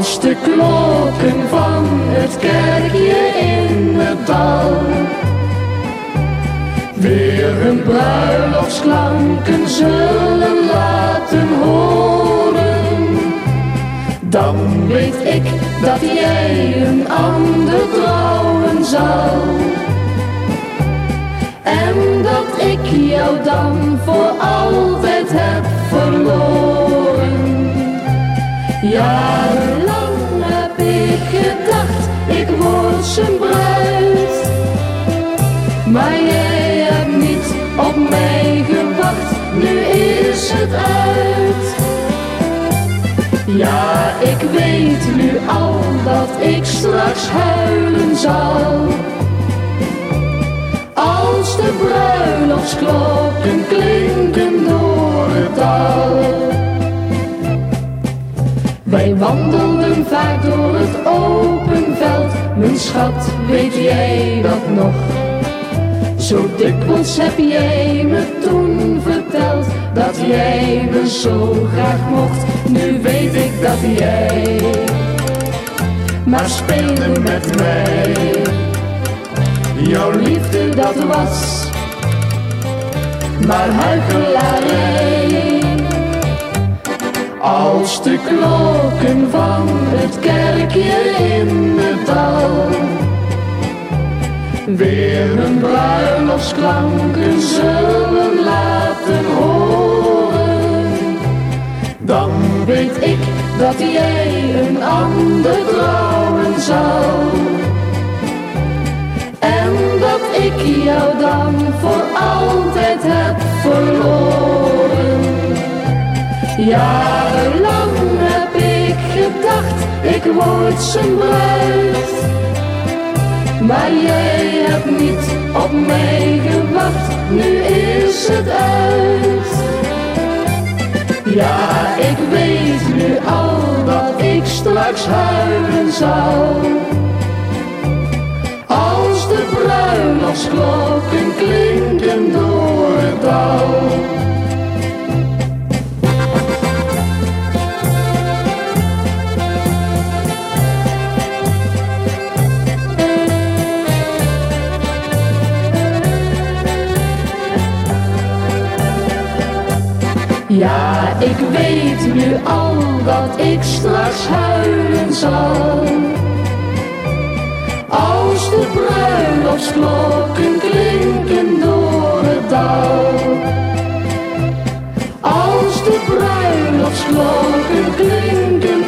Als de klokken van het kerkje in het dal weer hun bruiloftsklanken zullen laten horen, dan weet ik dat jij een ander trouwen zal. En dat ik jou dan voor altijd heb verloren. Jarenlang bruid. Maar jij hebt niet op mij gewacht, nu is het uit. Ja, ik weet nu al dat ik straks huilen zal. Als de bruiloftsklokken klinken Wij wandelden vaak door het open veld, mijn schat, weet jij dat nog? Zo dikwijls heb jij me toen verteld dat jij me zo graag mocht. Nu weet ik dat jij maar speelde met mij. Jouw liefde dat was maar huichelarij. Als de klokken van het kerkje in het dal weer hun bruiloftsklanken zullen laten horen, dan weet ik dat jij een ander trouwen zal. En dat ik jou dan voor altijd heb verloren. Jarenlang heb ik gedacht, ik word zijn bruid. Maar jij hebt niet op mij gewacht, nu is het uit. Ja, ik weet nu al dat ik straks huilen zal. Ja, ik weet nu al dat ik straks huilen zal. Als de bruiloftsklokken klinken door het dal. Als de bruiloftsklokken klinken